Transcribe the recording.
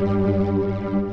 Música